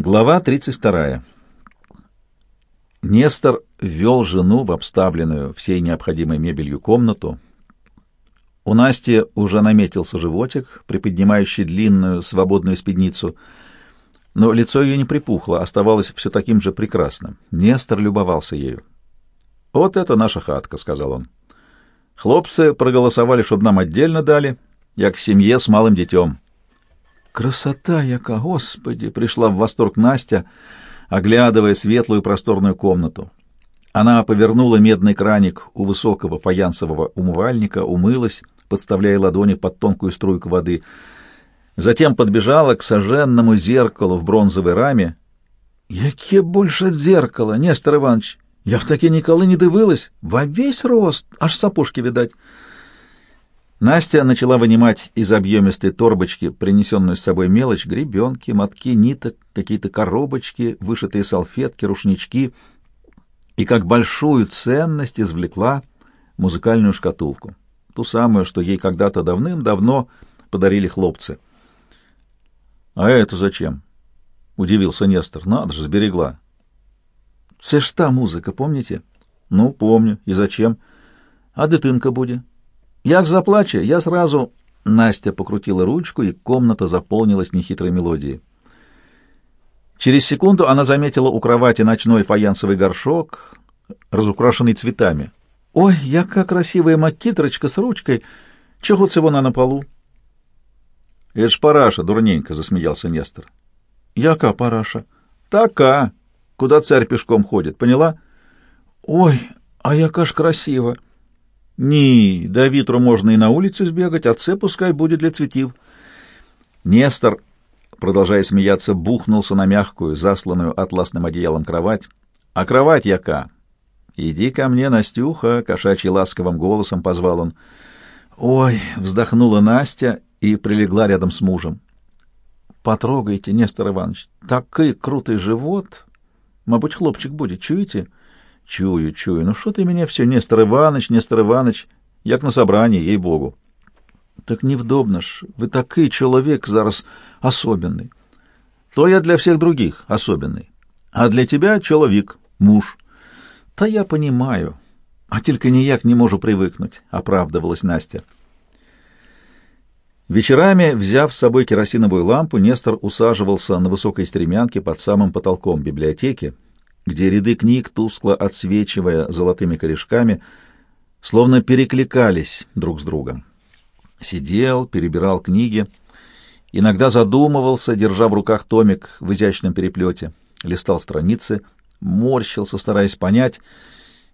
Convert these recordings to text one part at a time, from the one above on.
Глава 32. Нестор ввел жену в обставленную всей необходимой мебелью комнату. У Насти уже наметился животик, приподнимающий длинную свободную спидницу, но лицо ее не припухло, оставалось все таким же прекрасным. Нестор любовался ею. «Вот это наша хатка», — сказал он. «Хлопцы проголосовали, чтобы нам отдельно дали, я к семье с малым детем». «Красота яка, Господи!» — пришла в восторг Настя, оглядывая светлую просторную комнату. Она повернула медный краник у высокого фаянсового умывальника, умылась, подставляя ладони под тонкую струйку воды. Затем подбежала к соженному зеркалу в бронзовой раме. «Яке больше зеркала, Нестор Иванович! Я в таки ніколи не дивилась! Во весь рост, аж сапожки видать!» Настя начала вынимать из объемистой торбочки принесенную с собой мелочь, гребенки, мотки, ниток, какие-то коробочки, вышитые салфетки, рушнички, и как большую ценность извлекла музыкальную шкатулку, ту самую, что ей когда-то давным-давно подарили хлопцы. — А это зачем? — удивился Нестор. — Надо же, сберегла. — Це ж та музыка, помните? — Ну, помню. И зачем? — А дитинка будет? Як заплаче, я сразу... Настя покрутила ручку, и комната заполнилась нехитрой мелодией. Через секунду она заметила у кровати ночной фаянсовый горшок, разукрашенный цветами. «Ой, яка красивая макітрочка с ручкой! Чего це вона на полу?» «Это ж параша, дурненько!» — засмеялся Нестор. «Яка параша?» «Така, куда царь пешком ходит, поняла?» «Ой, а яка ж красиво!» Ні, до вітру можна і на улицу сбегать, а це пускай будет для цветів. Нестор, продолжая смеяться, бухнулся на мягкую, засланную атласным одеялом кровать. А кровать яка? Иди ко мне, Настюха, кошачий ласковым голосом позвал он. Ой, вздохнула Настя и прилегла рядом с мужем. Потрогайте, Нестор Иванович, такой крутый живот. Мабуть, хлопчик будет, чуете? Чую, чую. Ну что ты меня все, Нестор Иванович, Нестор Иванович, як на собрании, ей-богу. Так невдобно ж, вы такой человек зараз особенный. То я для всех других особенный. А для тебя человек, муж. Та я понимаю, а только ніяк не можу привыкнуть, оправдывалась Настя. Вечерами, взяв с собой керосиновую лампу, Нестор усаживался на высокой стремянке под самым потолком библиотеки, где ряды книг, тускло отсвечивая золотыми корешками, словно перекликались друг с другом. Сидел, перебирал книги, иногда задумывался, держа в руках томик в изящном переплете, листал страницы, морщился, стараясь понять,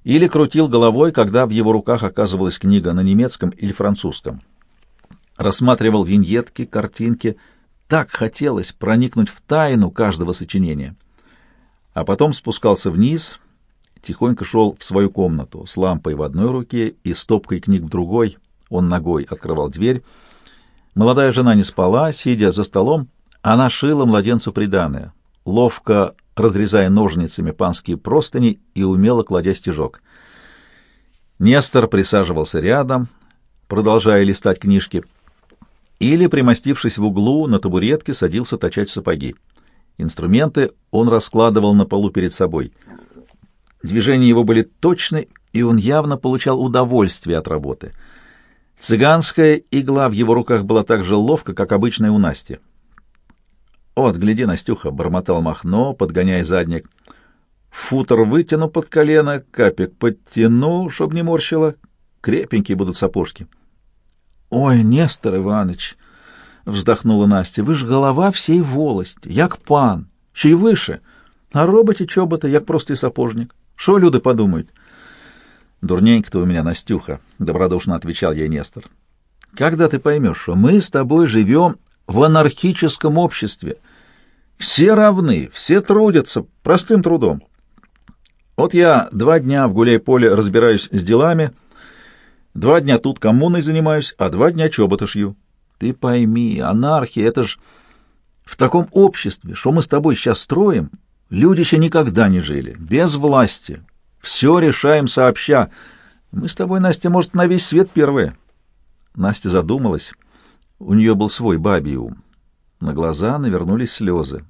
или крутил головой, когда в его руках оказывалась книга на немецком или французском. Рассматривал виньетки, картинки. Так хотелось проникнуть в тайну каждого сочинения а потом спускался вниз, тихонько шел в свою комнату с лампой в одной руке и стопкой книг в другой. Он ногой открывал дверь. Молодая жена не спала, сидя за столом, она шила младенцу приданое, ловко разрезая ножницами панские простыни и умело кладя стежок. Нестор присаживался рядом, продолжая листать книжки, или, примостившись в углу на табуретке, садился точать сапоги. Инструменты он раскладывал на полу перед собой. Движения его были точны, и он явно получал удовольствие от работы. Цыганская игла в его руках была так же ловко, как обычная у Насти. «Вот, гляди, Настюха!» — бормотал Махно, подгоняя задник. «Футер вытяну под колено, капик подтяну, чтоб не морщило. Крепенькие будут сапожки». «Ой, Нестор Иванович!» — вздохнула Настя. — Вы ж голова всей волости, як пан, ще й выше. А роботі чобота, як простий сапожник. Что люди подумают? — Дурненько ты у меня, Настюха, — добродушно отвечал ей Нестор. — Когда ты поймешь, что мы с тобой живем в анархическом обществе? Все равны, все трудятся простым трудом. Вот я два дня в гуляй-поле разбираюсь с делами, два дня тут коммуной занимаюсь, а два дня чобота шью. Ты пойми, анархия — это ж в таком обществе, что мы с тобой сейчас строим, люди еще никогда не жили, без власти. Все решаем сообща. Мы с тобой, Настя, может, на весь свет первые. Настя задумалась. У нее был свой бабий ум. На глаза навернулись слезы.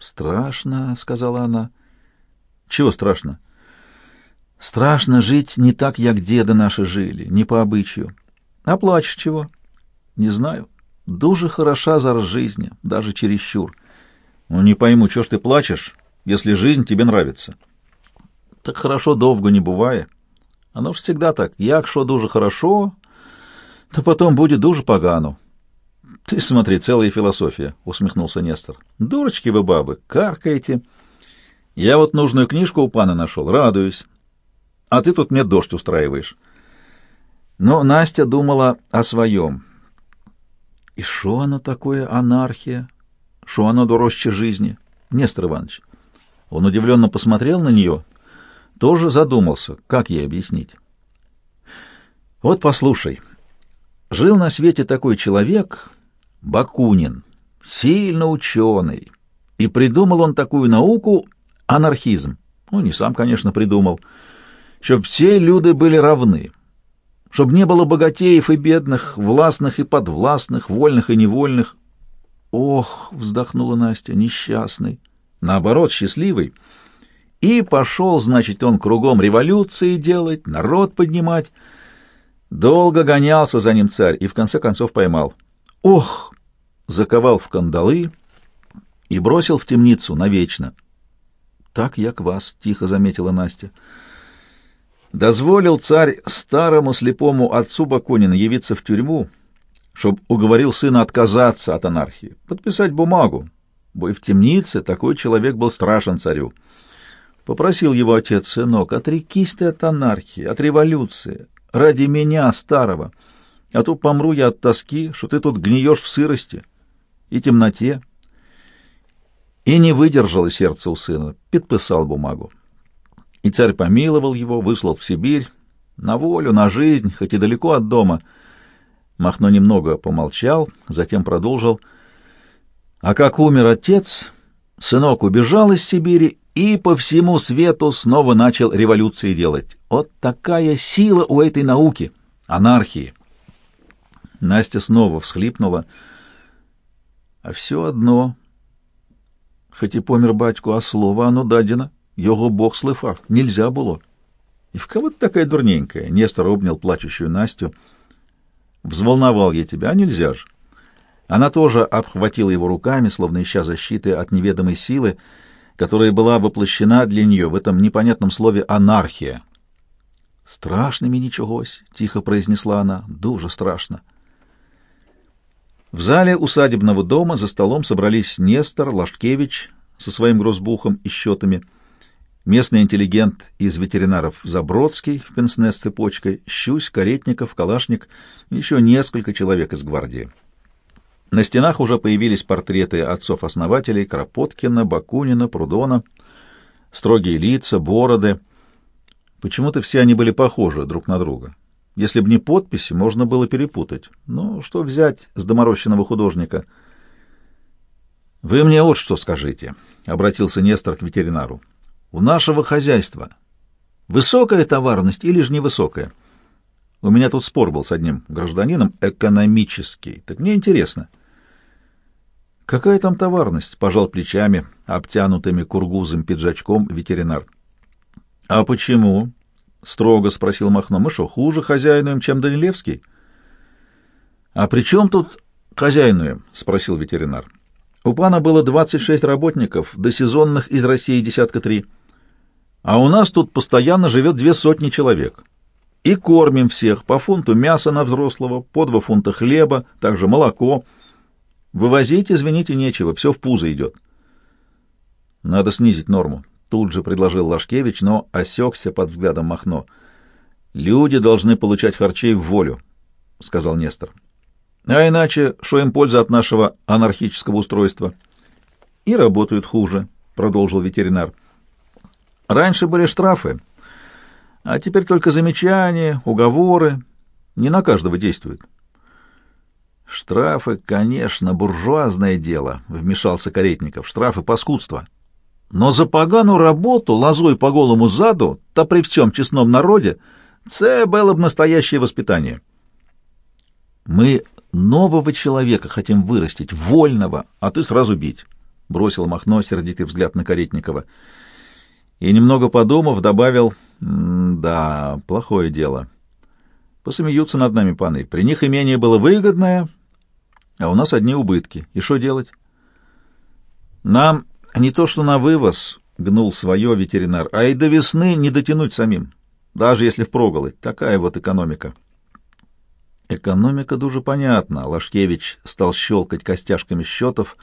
Страшно, сказала она. Чего страшно? Страшно жить не так, як деды наши жили, не по обычаю. А плачешь чего? Не знаю. Дуже хороша зараз жизнь, даже чересчур. Ну, не пойму, чего ж ты плачешь, если жизнь тебе нравится? Так хорошо довго не бывает. Оно ж всегда так. Якщо дуже хорошо, то потом будет дуже погано. Ты смотри, целая философия, усмехнулся Нестор. Дурочки вы, бабы, каркаете. Я вот нужную книжку у пана нашел, радуюсь. А ты тут мне дождь устраиваешь. Но Настя думала о своем. И что оно такое анархия? Что оно дороже жизни? Нестор Иванович. Он удивленно посмотрел на нее, тоже задумался, как ей объяснить. Вот послушай, жил на свете такой человек, Бакунин, сильно ученый, и придумал он такую науку — анархизм. Ну, не сам, конечно, придумал. Чтоб все люди были равны, чтоб не было богатеев и бедных, властных и подвластных, вольных и невольных. Ох, вздохнула Настя, несчастный. Наоборот, счастливый — и пошел, значит, он кругом революции делать, народ поднимать. Долго гонялся за ним царь и в конце концов поймал. Ох! Заковал в кандалы и бросил в темницу навечно. Так я к вас, — тихо заметила Настя. Дозволил царь старому слепому отцу Бакунина явиться в тюрьму, чтоб уговорил сына отказаться от анархии, подписать бумагу, бо и в темнице такой человек был страшен царю. Попросил его отец, сынок, отрекись ты от анархии, от революции, ради меня, старого, а то помру я от тоски, что ты тут гниешь в сырости и темноте. И не выдержало сердце у сына, подписал бумагу. И царь помиловал его, выслал в Сибирь, на волю, на жизнь, хоть и далеко от дома. Махно немного помолчал, затем продолжил. А как умер отец, сынок убежал из Сибири и по всему свету снова начал революции делать. Вот такая сила у этой науки, анархии. Настя снова всхлипнула. А все одно, хоть и помер батьку, а слово оно дадено, его бог слыфав, нельзя было. И в кого ты такая дурненькая? Нестор обнял плачущую Настю. Взволновал я тебя, а нельзя же. Она тоже обхватила его руками, словно ища защиты от неведомой силы, которая была воплощена для нее в этом непонятном слове «анархия». «Страшно мне ничегось», — тихо произнесла она, — «дуже страшно». В зале усадебного дома за столом собрались Нестор, Лашкевич со своим грозбухом и счетами, местный интеллигент из ветеринаров Забродский в пенсне с цепочкой, Щусь, Каретников, Калашник еще несколько человек из гвардии. На стенах уже появились портреты отцов-основателей Кропоткина, Бакунина, Прудона, строгие лица, бороды. Почему-то все они были похожи друг на друга. Если бы не подписи, можно было перепутать. Но что взять с доморощенного художника? «Вы мне вот что скажите», — обратился Нестор к ветеринару. «У нашего хозяйства высокая товарность или же невысокая?» У меня тут спор был с одним гражданином, экономический. Так мне интересно. Какая там товарность? Пожал плечами, обтянутыми кургузом пиджачком ветеринар. А почему? Строго спросил Махно. Мы что, хуже хозяинуем, чем Данилевский? А при чем тут хозяинуем? Спросил ветеринар. У пана было 26 работников, до сезонных из России десятка три. А у нас тут постоянно живет две сотни человек и кормим всех по фунту мяса на взрослого, по два фунта хлеба, также молоко. Вывозить, извините, нечего, все в пузо идет. Надо снизить норму, тут же предложил Лашкевич, но осекся под взглядом Махно. Люди должны получать харчей в волю, сказал Нестор. А иначе, что им польза от нашего анархического устройства? И работают хуже, продолжил ветеринар. Раньше были штрафы, а теперь только замечания, уговоры. Не на каждого действует. Штрафы, конечно, буржуазное дело, вмешался Каретников. Штрафы паскудство. Но за погану работу лозой по голому заду, та при всем честном народе, це было бы настоящее воспитание. Мы нового человека хотим вырастить, вольного, а ты сразу бить. — бросил Махно сердитый взгляд на Каретникова. И, немного подумав, добавил, «Да, плохое дело. Посмеются над нами паны. При них имение было выгодное, а у нас одни убытки. И что делать?» «Нам не то что на вывоз», — гнул свое ветеринар, — «а и до весны не дотянуть самим, даже если впроголодь. Такая вот экономика». Экономика дуже понятна. Лашкевич стал щелкать костяшками счетов,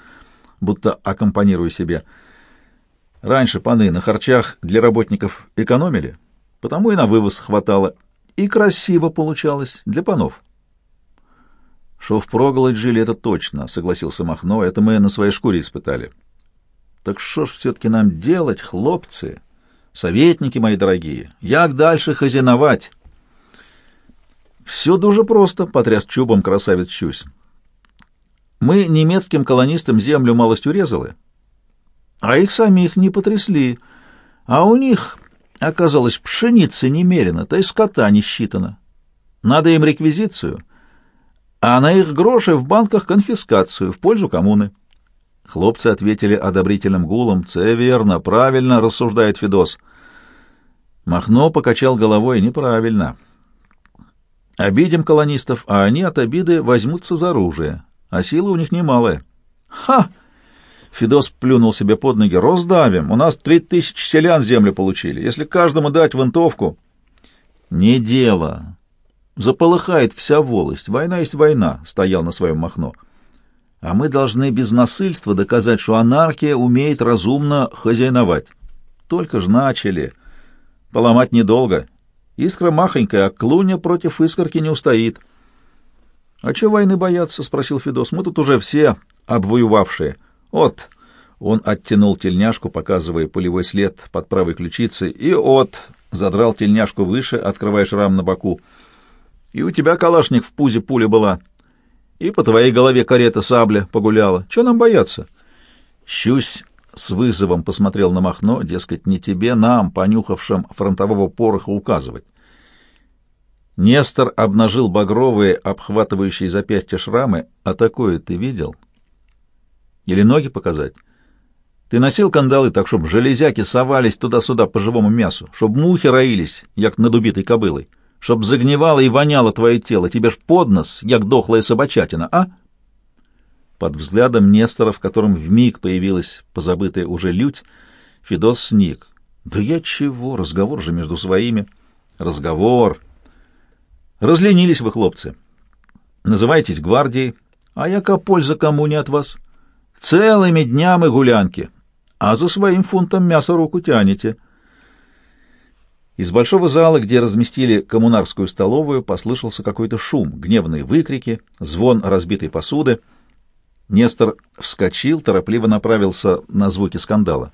будто аккомпанируя себе. Раньше паны на харчах для работников экономили, потому и на вывоз хватало. И красиво получалось для панов. Что впроголодь жили, это точно, согласился Махно, это мы на своей шкуре испытали. Так что ж все-таки нам делать, хлопцы, советники мои дорогие, як дальше хозяиновать? Все дуже просто, потряс чубом красавец Чусь. Мы немецким колонистам землю малость урезали, а их самих не потрясли, а у них, оказалось, пшеницы немерено, то и скота не считано. Надо им реквизицию, а на их гроши в банках конфискацию в пользу коммуны. Хлопцы ответили одобрительным гулом. «Це верно, правильно», — рассуждает Федос. Махно покачал головой. «Неправильно. Обидим колонистов, а они от обиды возьмутся за оружие, а сила у них немалая». «Ха!» — Федос плюнул себе под ноги. «Роздавим. У нас три тысячи селян землю получили. Если каждому дать винтовку...» «Не дело. Заполыхает вся волость. Война есть война», — стоял на своем Махно. А мы должны без насильства доказать, что анархия умеет разумно хозяиновать. Только ж начали. Поломать недолго. Искра махонькая, а клуня против искорки не устоит. — А чего войны бояться? — спросил Федос. — Мы тут уже все обвоевавшие. Вот. Он оттянул тельняшку, показывая полевой след под правой ключицей, и от задрал тельняшку выше, открывая шрам на боку. И у тебя, калашник, в пузе пуля была. — и по твоей голове карета сабля погуляла. Чего нам бояться? Щусь с вызовом посмотрел на Махно, дескать, не тебе, нам, понюхавшим фронтового пороха, указывать. Нестор обнажил багровые, обхватывающие запястья шрамы. А такое ты видел? Или ноги показать? Ты носил кандалы так, чтобы железяки совались туда-сюда по живому мясу, чтобы мухи роились, як над убитой кобылой чтоб загнивало и воняло твое тело, тебе ж под нос, як дохлая собачатина, а?» Под взглядом Нестора, в котором вмиг появилась позабытая уже лють, Федос сник. «Да я чего? Разговор же между своими». «Разговор!» «Разленились вы, хлопцы. Называетесь гвардией, а яка польза кому не от вас? Целыми днями гулянки, а за своим фунтом мяса руку тянете». Из большого зала, где разместили коммунарскую столовую, послышался какой-то шум, гневные выкрики, звон разбитой посуды. Нестор вскочил, торопливо направился на звуки скандала.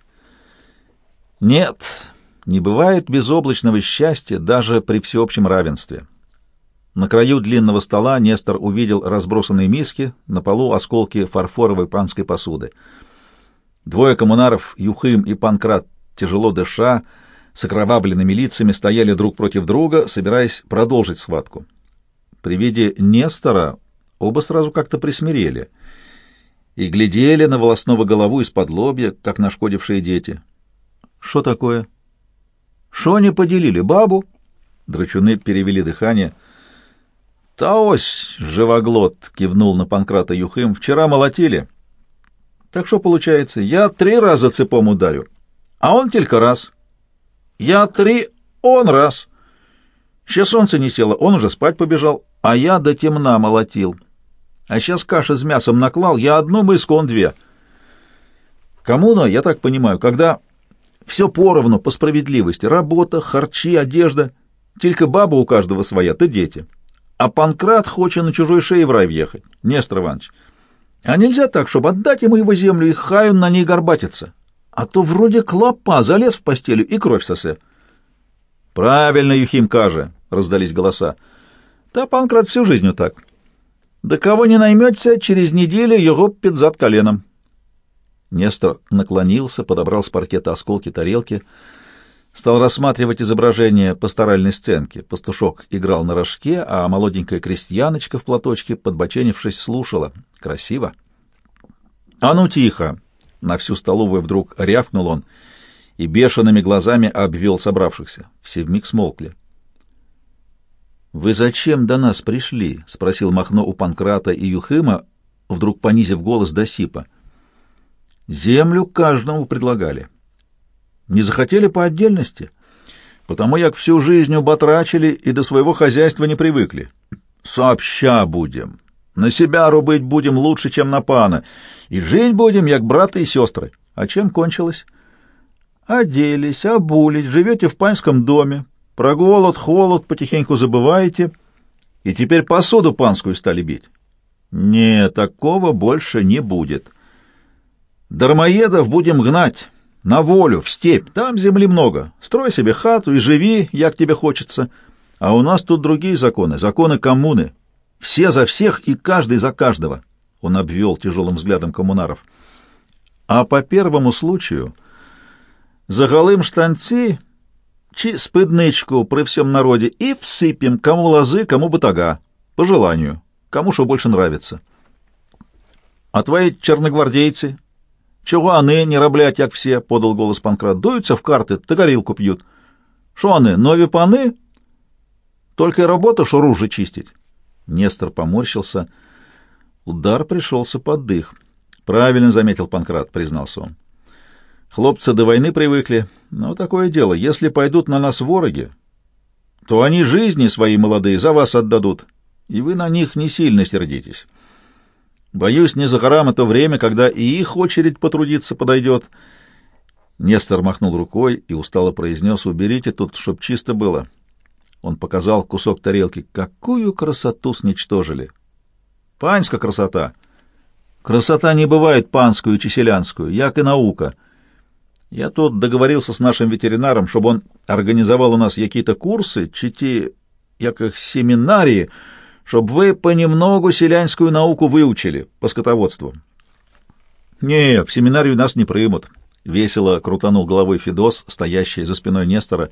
Нет, не бывает безоблачного счастья даже при всеобщем равенстве. На краю длинного стола Нестор увидел разбросанные миски, на полу осколки фарфоровой панской посуды. Двое коммунаров, Юхим и Панкрат, тяжело дыша, с окровавленными лицами стояли друг против друга, собираясь продолжить схватку. При виде Нестора оба сразу как-то присмирели и глядели на волосного голову из-под лобья, как нашкодившие дети. «Что такое?» «Шо не поделили? Бабу?» Драчуны перевели дыхание. «Таось, живоглот!» — кивнул на Панкрата Юхим. «Вчера молотили. Так что получается? Я три раза цепом ударю, а он только раз». Я три, он раз. Сейчас солнце не село, он уже спать побежал, а я до темна молотил. А сейчас каши с мясом наклал, я одну мыску, он две. Коммуна, я так понимаю, когда все поровну, по справедливости, работа, харчи, одежда, только баба у каждого своя, ты дети. А Панкрат хочет на чужой шее в рай въехать, Нестор Иванович. А нельзя так, чтобы отдать ему его землю, и хай он на ней горбатится а то вроде клопа залез в постелю и кровь сосе. — Правильно, Юхим каже, — раздались голоса. — Та Панкрат всю жизнь так. Да кого не наймется, через неделю его пидзат коленом. Нестор наклонился, подобрал с паркета осколки тарелки, стал рассматривать изображение пасторальной сценки. Пастушок играл на рожке, а молоденькая крестьяночка в платочке, подбоченившись, слушала. Красиво. — А ну, тихо! На всю столовую вдруг рявкнул он и бешеными глазами обвел собравшихся. Все вмиг смолкли. «Вы зачем до нас пришли?» — спросил Махно у Панкрата и Юхима, вдруг понизив голос до сипа. «Землю каждому предлагали. Не захотели по отдельности, потому як всю жизнь убатрачили и до своего хозяйства не привыкли. Сообща будем, на себя рубить будем лучше, чем на пана, и жить будем, як браты и сестры. А чем кончилось? Оделись, обулись, живете в панском доме, про голод, холод потихоньку забываете, и теперь посуду панскую стали бить. Не, такого больше не будет. Дармоедов будем гнать, на волю, в степь, там земли много. Строй себе хату и живи, як тебе хочется. А у нас тут другие законы, законы коммуны. Все за всех и каждый за каждого. Он обвел тяжелым взглядом коммунаров. А по первому случаю за голым штанцы чи спидничку при всем народе и всыпем, кому лозы, кому батага, по желанию, кому что больше нравится. А твои черногвардейцы, чего они не роблять, як все, — подал голос Панкрат, — дуются в карты, та горилку пьют. Что они, нови паны? Только и работа, что ружи чистить. Нестор поморщился. Удар пришелся под дых. Правильно заметил Панкрат, признался он. Хлопцы до войны привыкли. Но такое дело, если пойдут на нас вороги, то они жизни свои молодые за вас отдадут, и вы на них не сильно сердитесь. Боюсь, не за горам это время, когда и их очередь потрудиться подойдет. Нестор махнул рукой и устало произнес, уберите тут, чтоб чисто было. Он показал кусок тарелки. Какую красоту сничтожили! Паньская красота! Красота не бывает панскую и чеселянскую, як и наука. Я тут договорился с нашим ветеринаром, чтобы он организовал у нас какие-то курсы, чити, як их семинарии, чтобы вы понемногу селянскую науку выучили по скотоводству. Не, в семинарию нас не примут. Весело крутанул головой Федос, стоящий за спиной Нестора.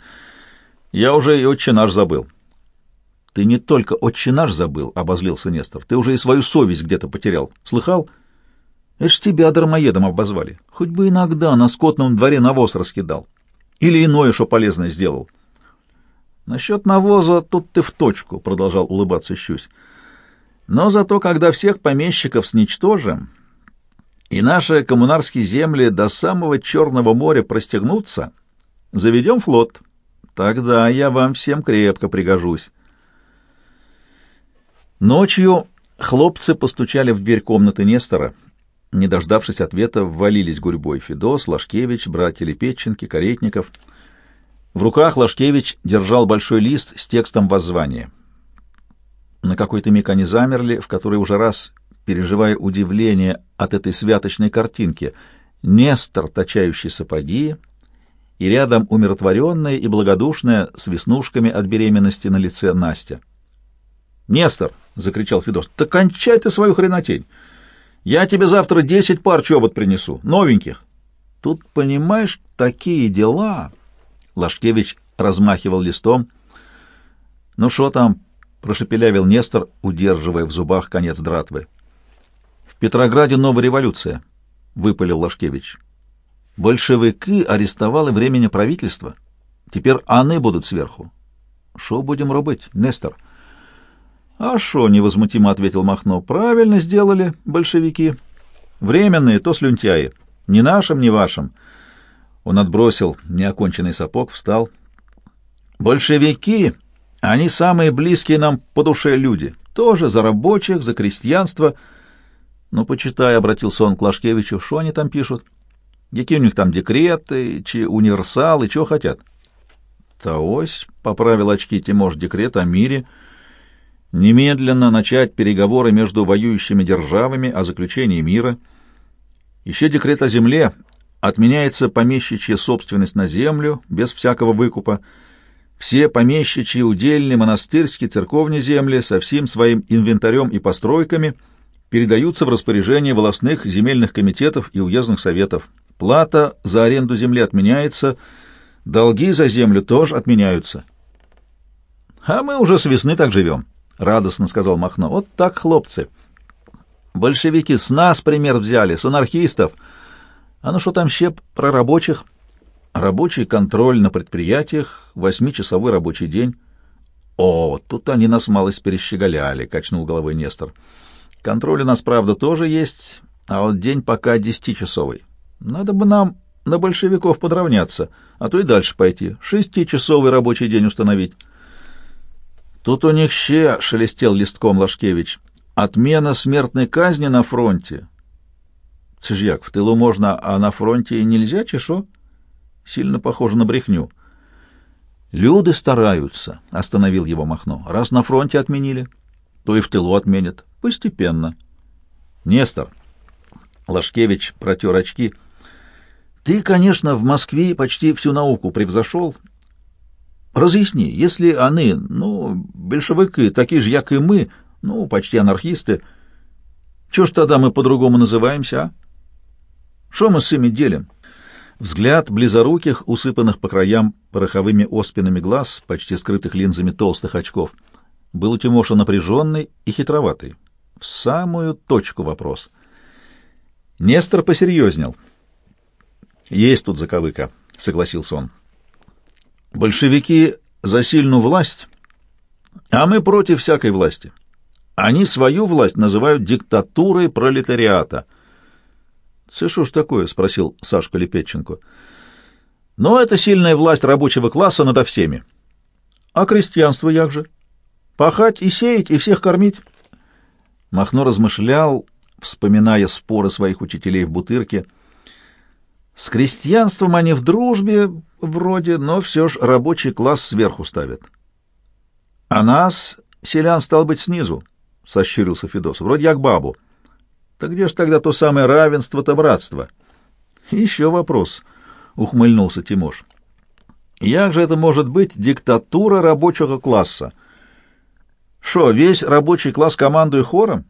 Я уже и отче наш забыл. Ты не только отче наш забыл, — обозлился Нестор, — ты уже и свою совесть где-то потерял. Слыхал? Это ж тебя дармоедом обозвали. Хоть бы иногда на скотном дворе навоз раскидал. Или иное, что полезное сделал. Насчет навоза тут ты в точку, — продолжал улыбаться Щусь. Но зато, когда всех помещиков сничтожим, и наши коммунарские земли до самого Черного моря простегнутся, заведем флот. Тогда я вам всем крепко пригожусь. Ночью хлопцы постучали в дверь комнаты Нестора. Не дождавшись ответа, ввалились гурьбой Федос, Лашкевич, братья Лепетченки, Каретников. В руках Лашкевич держал большой лист с текстом воззвания. На какой-то миг они замерли, в который уже раз, переживая удивление от этой святочной картинки, Нестор, точающий сапоги, и рядом умиротворенная и благодушная, с веснушками от беременности на лице Настя. «Нестор!» — закричал Федос. «Да кончай ты свою хренотень! Я тебе завтра десять пар чобот принесу, новеньких. Тут, понимаешь, такие дела. Лашкевич размахивал листом. Ну что там? Прошепелявил Нестор, удерживая в зубах конец дратвы. В Петрограде новая революция, выпалил Лашкевич. Большевики арестовали времени правительства. Теперь они будут сверху. Что будем робить, Нестор? — «А шо?» — невозмутимо ответил Махно. «Правильно сделали большевики. Временные, то слюнтяи. Ни нашим, ни вашим». Он отбросил неоконченный сапог, встал. «Большевики, они самые близкие нам по душе люди. Тоже за рабочих, за крестьянство. Ну, почитай, — обратился он к Лашкевичу, — что они там пишут? Какие у них там декреты, чи универсалы, чего хотят?» «Та ось», — поправил очки Тимош, — декрет о мире — немедленно начать переговоры между воюющими державами о заключении мира. Еще декрет о земле. Отменяется помещичья собственность на землю без всякого выкупа. Все помещичьи, удельные, монастырские, церковные земли со всем своим инвентарем и постройками передаются в распоряжение волостных земельных комитетов и уездных советов. Плата за аренду земли отменяется, долги за землю тоже отменяются. А мы уже с весны так живем. — радостно сказал Махно. — Вот так, хлопцы. Большевики с нас пример взяли, с анархистов. А ну что там ще про рабочих? Рабочий контроль на предприятиях, восьмичасовой рабочий день. О, тут они нас малость перещеголяли, качнул головой Нестор. Контроль у нас, правда, тоже есть, а вот день пока десятичасовый. Надо бы нам на большевиков подравняться, а то и дальше пойти. Шестичасовый рабочий день установить. Тут у них ще, — шелестел листком Лашкевич, — отмена смертной казни на фронте. Це в тылу можно, а на фронте нельзя, чи шо? Сильно похоже на брехню. Люди стараются, — остановил его Махно. Раз на фронте отменили, то и в тылу отменят. Постепенно. Нестор. Лашкевич протер очки. Ты, конечно, в Москве почти всю науку превзошел. Разъясни, если они, ну, большевики, такие же, как и мы, ну, почти анархисты, что ж тогда мы по-другому называемся, а? Что мы с ими делим? Взгляд близоруких, усыпанных по краям пороховыми оспинами глаз, почти скрытых линзами толстых очков, был у Тимоша напряженный и хитроватый. В самую точку вопрос. Нестор посерьезнел. «Есть тут заковыка», — согласился он. «Большевики за сильную власть, а мы против всякой власти. Они свою власть называют диктатурой пролетариата». «Це что ж такое?» — спросил Сашка Лепетченко. «Ну, это сильная власть рабочего класса над всеми». «А крестьянство як же? Пахать и сеять, и всех кормить?» Махно размышлял, вспоминая споры своих учителей в Бутырке. С крестьянством они в дружбе вроде, но все ж рабочий класс сверху ставят. — А нас, селян, стал быть, снизу, — сощурился Федос, — вроде як бабу. — Так где ж тогда то самое равенство-то братство? — Еще вопрос, — ухмыльнулся Тимош. — Як же это может быть диктатура рабочего класса? Что, весь рабочий класс командует хором?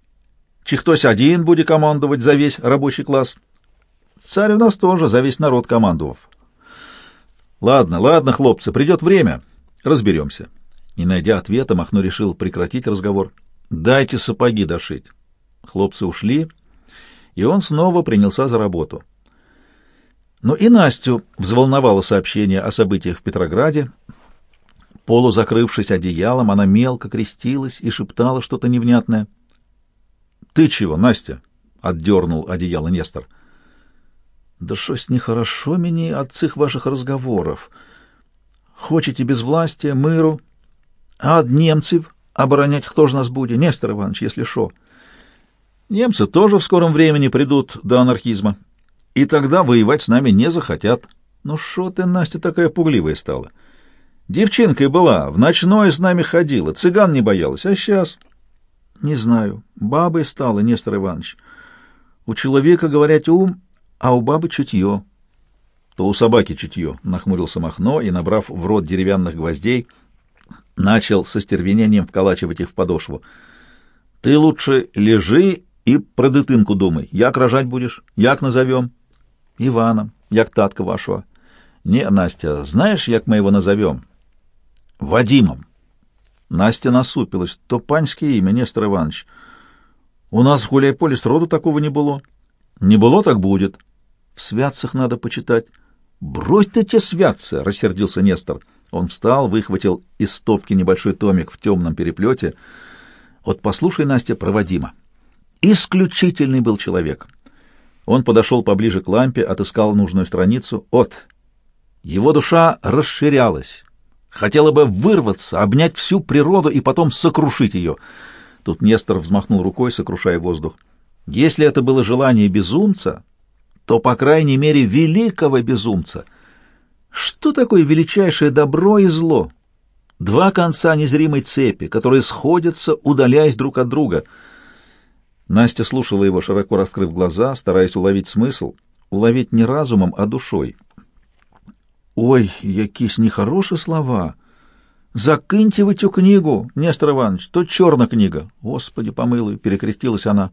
— Чи хтось один буде командовать за весь рабочий класс? Царь у нас тоже за весь народ командовав. Ладно, ладно, хлопцы, придет время, разберемся. Не найдя ответа, Махно решил прекратить разговор. Дайте сапоги дошить. Хлопцы ушли, и он снова принялся за работу. Но и Настю взволновало сообщение о событиях в Петрограде. Полузакрывшись одеялом, она мелко крестилась и шептала что-то невнятное — «Ты чего, Настя?» — отдернул одеяло Нестор. «Да шось нехорошо мне от цих ваших разговоров. Хочете без власти, миру, а от немцев оборонять кто же нас будет, Нестор Иванович, если шо? Немцы тоже в скором времени придут до анархизма, и тогда воевать с нами не захотят. Ну шо ты, Настя, такая пугливая стала? Девчинкой была, в ночной с нами ходила, цыган не боялась, а сейчас...» Не знаю. Бабой стала, Нестор Иванович. У человека, говорят, ум, а у бабы чутье. То у собаки чутье, нахмурился Махно и, набрав в рот деревянных гвоздей, начал со стервенением вколачивать их в подошву. Ты лучше лежи и про дитинку думай. Як рожать будешь? Як назовем? Иваном. Як татка вашего. Не, Настя, знаешь, як мы его назовем? Вадимом. Настя насупилась. То панське ім'я, Нестор Иванович. У нас в Гуляйполе сроду такого не было. Не было, так будет. В святцах надо почитать. Брось ты те святцы, рассердился Нестор. Он встал, выхватил из стопки небольшой томик в темном переплете. Вот послушай, Настя, проводима. Исключительный был человек. Он подошел поближе к лампе, отыскал нужную страницу. От. Его душа расширялась. Хотела бы вырваться, обнять всю природу и потом сокрушить ее. Тут Нестор взмахнул рукой, сокрушая воздух. Если это было желание безумца, то, по крайней мере, великого безумца. Что такое величайшее добро и зло? Два конца незримой цепи, которые сходятся, удаляясь друг от друга. Настя слушала его, широко раскрыв глаза, стараясь уловить смысл, уловить не разумом, а душой. Ой, якісь нехороші слова. Закиньте вы эту книгу, Нестор Иванович, то черная книга. Господи, помилуй, перекрестилась она.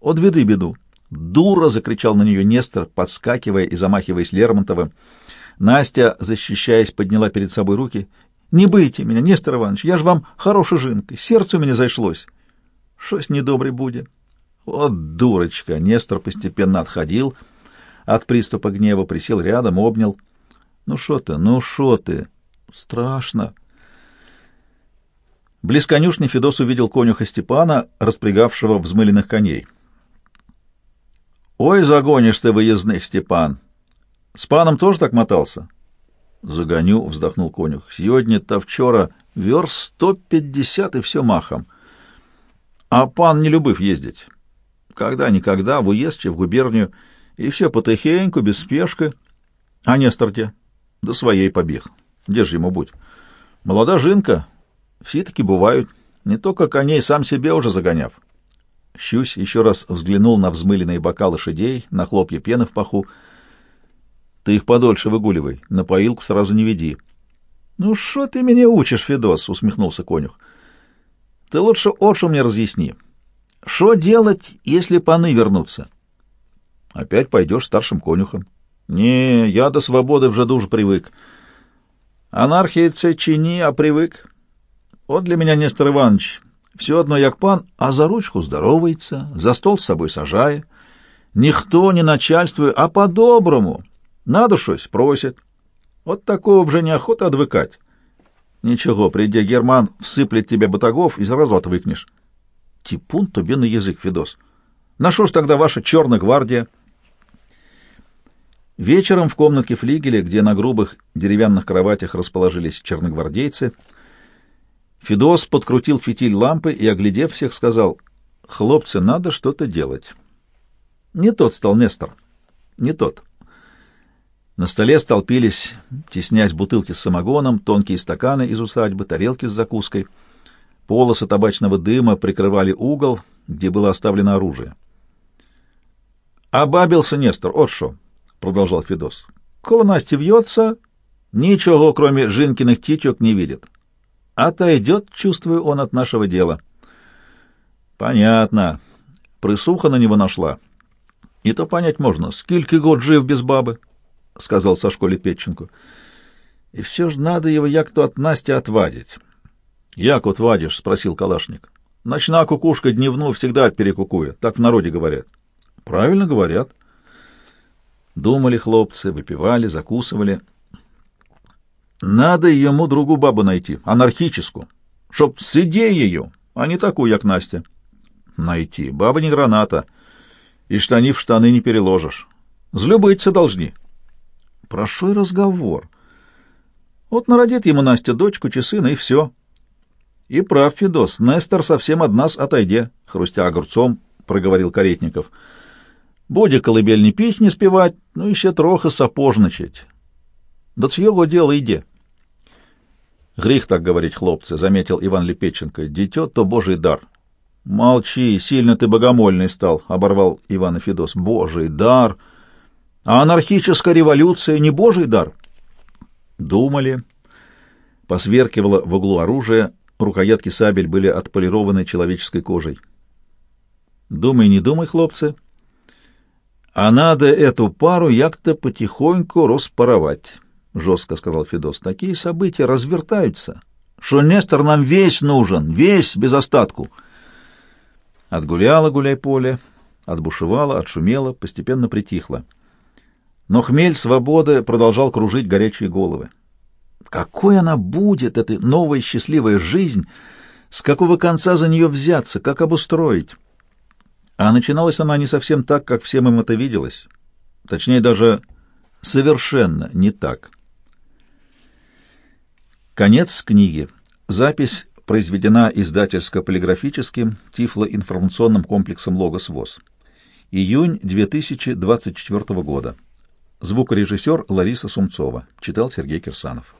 От беды беду. Дура! закричал на нее Нестор, подскакивая и замахиваясь Лермонтовым. Настя, защищаясь, подняла перед собой руки. Не бейте меня, Нестор Иванович, я ж вам хорошая жинка, сердце у меня зашлось. Шось недобрый будет. Вот дурочка! Нестор постепенно отходил от приступа гнева, присел рядом, обнял. Ну что ты, ну что ты? Страшно. Близ конюшни Федос увидел конюха Степана, распрягавшего взмыленных коней. «Ой, загонишь ты выездных, Степан! С паном тоже так мотался?» «Загоню», — вздохнул конюх. «Сегодня-то вчера верст сто пятьдесят и все махом. А пан не любив ездить. Когда-никогда в уездче, в губернию, и все потихеньку, без спешки. А Нестор-те до своей побег. Где же ему будь? Молода жинка, все таки бывают, не только коней, сам себе уже загоняв. Щусь еще раз взглянул на взмыленные бока лошадей, на хлопья пены в паху. Ты их подольше выгуливай, на поилку сразу не веди. — Ну, что ты меня учишь, Федос? — усмехнулся конюх. — Ты лучше отшу мне разъясни. Что делать, если паны вернутся? — Опять пойдешь старшим конюхом. — Не, я до свободы в жаду уже привык. Анархия це чини, а привык. Вот для меня Нестор Иванович все одно як пан, а за ручку здоровается, за стол с собой сажая. Никто не начальствует, а по-доброму. Надо щось, просит. Вот такого вже неохота отвыкать. Ничего, придя Герман, всыплет тебе батагов и сразу отвыкнешь. Типун тебе на язык, Федос. На что ж тогда ваша черная гвардия? Вечером в комнатке флигеля, где на грубых деревянных кроватях расположились черногвардейцы, Федос подкрутил фитиль лампы и, оглядев всех, сказал, «Хлопцы, надо что-то делать». Не тот стал Нестор, не тот. На столе столпились, теснясь бутылки с самогоном, тонкие стаканы из усадьбы, тарелки с закуской. Полосы табачного дыма прикрывали угол, где было оставлено оружие. «Обабился Нестор, от шо», — продолжал Федос. «Коло Насти вьется, ничего, кроме Жинкиных титек, не видит. Отойдет, чувствую он, от нашего дела. Понятно. Присуха на него нашла. И то понять можно. Скільки год жив без бабы, — сказал Сашко Лепетченко. И все же надо его як-то от Насти отвадить. — Як отвадишь? — спросил Калашник. — Ночная кукушка дневну всегда перекукует, так в народе говорят. — Правильно говорят. Думали хлопцы, выпивали, закусывали — надо ему другу бабу найти, анархическую, чтоб с идеей ее, а не такую, як Настя. Найти. Баба не граната, и штани в штаны не переложишь. Злюбыться должны. Прошой разговор. Вот народит ему Настя дочку, часына, и все. И прав, Федос, Нестор совсем от нас отойде, хрустя огурцом, проговорил Каретников. Буде колыбельный пить не спевать, ну еще трохи сапожничать. Да цьего дела иди. Гріх так говорить, хлопцы, — заметил Иван Лепеченко. Дитё — то божий дар. Молчи, сильно ты богомольный стал, — оборвал Иван Федос. Божий дар! А анархическая революция не божий дар? Думали. Посверкивало в углу оружие, рукоятки сабель были отполированы человеческой кожей. Думай, не думай, хлопцы. А надо эту пару як-то потихоньку распаровать. — жестко сказал Федос, — такие события развертаются, что нам весь нужен, весь, без остатку. Отгуляла гуляй-поле, отбушевала, отшумела, постепенно притихла. Но хмель свободы продолжал кружить горячие головы. Какой она будет, эта новая счастливая жизнь, с какого конца за нее взяться, как обустроить? А начиналась она не совсем так, как всем им это виделось. Точнее, даже совершенно не так. Конец книги. Запись произведена издательско-полиграфическим тифлоинформационным комплексом «Логос ВОЗ». Июнь 2024 года. Звукорежиссер Лариса Сумцова. Читал Сергей Кирсанов.